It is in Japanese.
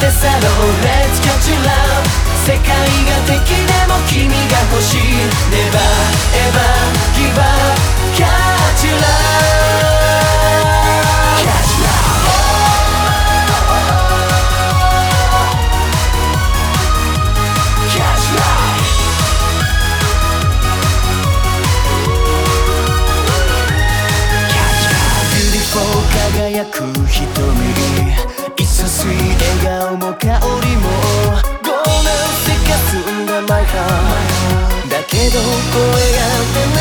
てさろう Let's catch you love 世界が敵でも君が欲しい Never ever give up catch love Catch love 輝く瞳に It's so sweet 顔も香りもごめんせかすんだマイだけど声が出ない